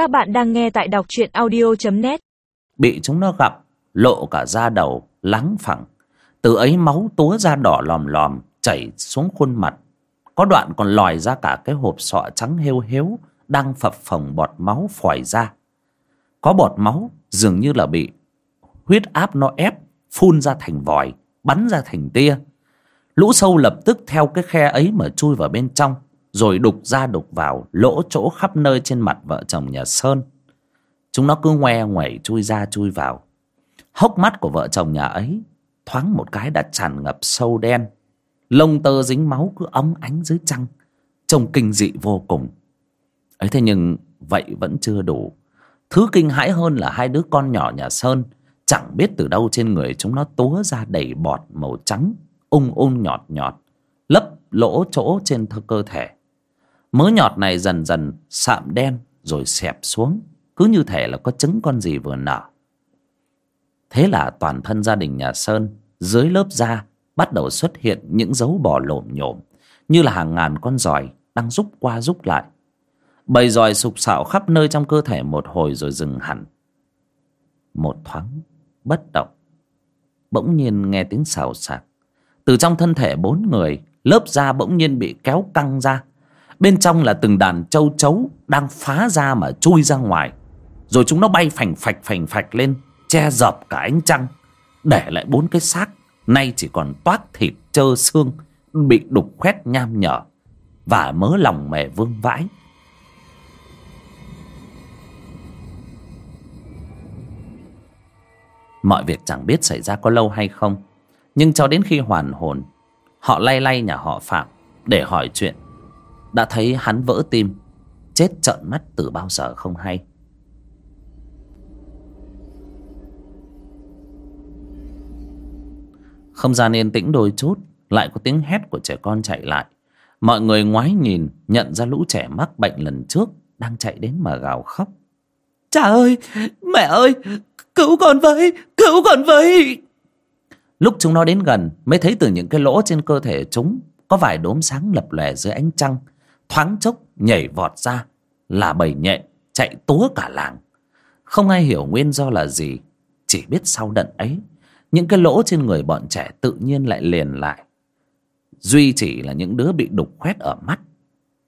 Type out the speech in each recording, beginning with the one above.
Các bạn đang nghe tại đọc truyện audio.net Bị chúng nó gặp, Lộ cả da đầu, lắng phẳng. Từ ấy máu túa ra đỏ lòm lòm, Chảy xuống khuôn mặt. Có đoạn còn lòi ra cả cái hộp sọ trắng hêu héo Đang phập phồng bọt máu phòi ra. Có bọt máu dường như là bị Huyết áp nó ép, Phun ra thành vòi, Bắn ra thành tia. Lũ sâu lập tức theo cái khe ấy mà chui vào bên trong. Rồi đục ra đục vào Lỗ chỗ khắp nơi trên mặt vợ chồng nhà Sơn. Chúng nó cứ ngoe ngoẩy chui ra chui vào. Hốc mắt của vợ chồng nhà ấy Thoáng một cái đã tràn ngập sâu đen. Lông tơ dính máu cứ ấm ánh dưới trăng, Trông kinh dị vô cùng. Ấy thế nhưng vậy vẫn chưa đủ. Thứ kinh hãi hơn là hai đứa con nhỏ nhà Sơn Chẳng biết từ đâu trên người chúng nó túa ra đầy bọt màu trắng, Ung ung nhọt nhọt, Lấp lỗ chỗ trên thơ cơ thể. Mớ nhọt này dần dần sạm đen rồi xẹp xuống, Cứ như thể là có trứng con gì vừa nở. Thế là toàn thân gia đình nhà Sơn Dưới lớp da bắt đầu xuất hiện những dấu bò lổm nhổm Như là hàng ngàn con giòi đang rúc qua rúc lại. Bầy giòi sục sạo khắp nơi trong cơ thể một hồi rồi dừng hẳn. Một thoáng, bất động. Bỗng nhiên nghe tiếng xào xạc. Từ trong thân thể bốn người, Lớp da bỗng nhiên bị kéo căng ra. Bên trong là từng đàn châu chấu Đang phá ra mà chui ra ngoài. Rồi chúng nó bay phành phạch phành phạch lên, Che dập cả ánh trăng, Để lại bốn cái xác. Nay chỉ còn toát thịt trơ xương, Bị đục khoét nham nhở Và mớ lòng mề vương vãi. Mọi việc chẳng biết xảy ra có lâu hay không, Nhưng cho đến khi hoàn hồn, Họ lay lay nhà họ Phạm Để hỏi chuyện. Đã thấy hắn vỡ tim Chết trợn mắt từ bao giờ không hay. Không gian yên tĩnh đôi chút Lại có tiếng hét của trẻ con chạy lại. Mọi người ngoái nhìn Nhận ra lũ trẻ mắc bệnh lần trước Đang chạy đến mà gào khóc. Cha ơi, mẹ ơi, cứu con với, cứu con với. Lúc chúng nó đến gần Mới thấy từ những cái lỗ trên cơ thể chúng Có vài đốm sáng lập lòe dưới ánh trăng Thoáng chốc nhảy vọt ra, Là bầy nhện chạy túa cả làng. Không ai hiểu nguyên do là gì, Chỉ biết sau đợt ấy, Những cái lỗ trên người bọn trẻ tự nhiên lại liền lại. Duy chỉ là những đứa bị đục khoét ở mắt,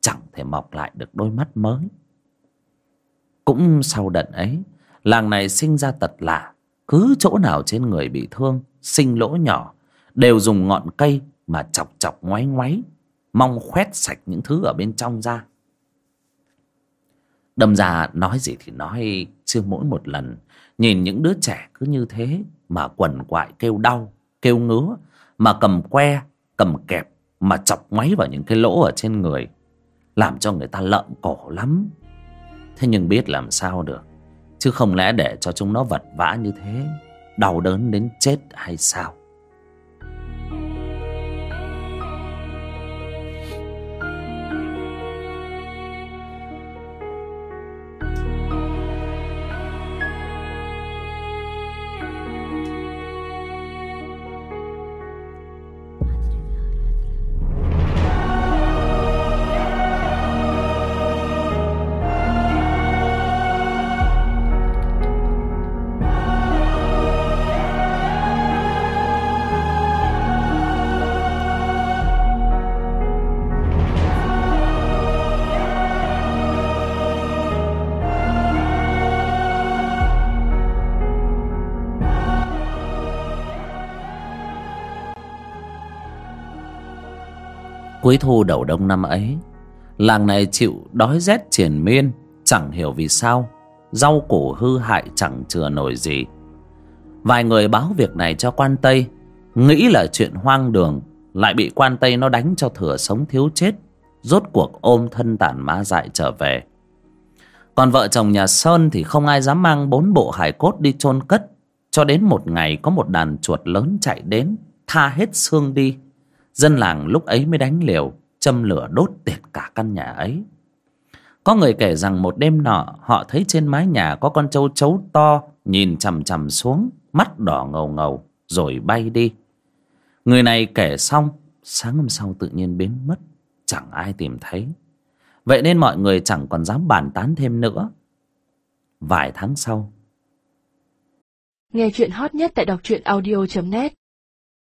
Chẳng thể mọc lại được đôi mắt mới. Cũng sau đợt ấy, Làng này sinh ra tật lạ, Cứ chỗ nào trên người bị thương, Sinh lỗ nhỏ, Đều dùng ngọn cây mà chọc chọc ngoáy ngoáy Mong khoét sạch những thứ ở bên trong ra. Đâm ra nói gì thì nói Chưa mỗi một lần Nhìn những đứa trẻ cứ như thế Mà quần quại kêu đau, Kêu ngứa, Mà cầm que, Cầm kẹp, Mà chọc máy vào những cái lỗ ở trên người, Làm cho người ta lợm cổ lắm. Thế nhưng biết làm sao được, Chứ không lẽ để cho chúng nó vật vã như thế, Đau đớn đến chết hay sao? Cuối thu đầu đông năm ấy. Làng này chịu đói rét triền miên, Chẳng hiểu vì sao, Rau củ hư hại chẳng chừa nổi gì. Vài người báo việc này cho quan Tây, Nghĩ là chuyện hoang đường, Lại bị quan Tây nó đánh cho thừa sống thiếu chết, Rốt cuộc ôm thân tàn ma dại trở về. Còn vợ chồng nhà Sơn thì không ai dám mang bốn bộ hải cốt đi chôn cất, Cho đến một ngày có một đàn chuột lớn chạy đến, Tha hết xương đi. Dân làng lúc ấy mới đánh liều, Châm lửa đốt tiệt cả căn nhà ấy. Có người kể rằng một đêm nọ, Họ thấy trên mái nhà có con trâu chấu to, Nhìn chằm chằm xuống, Mắt đỏ ngầu ngầu, Rồi bay đi. Người này kể xong, Sáng hôm sau tự nhiên biến mất, Chẳng ai tìm thấy. Vậy nên mọi người chẳng còn dám bàn tán thêm nữa. Vài tháng sau. Nghe chuyện hot nhất tại đọc truyện audio.net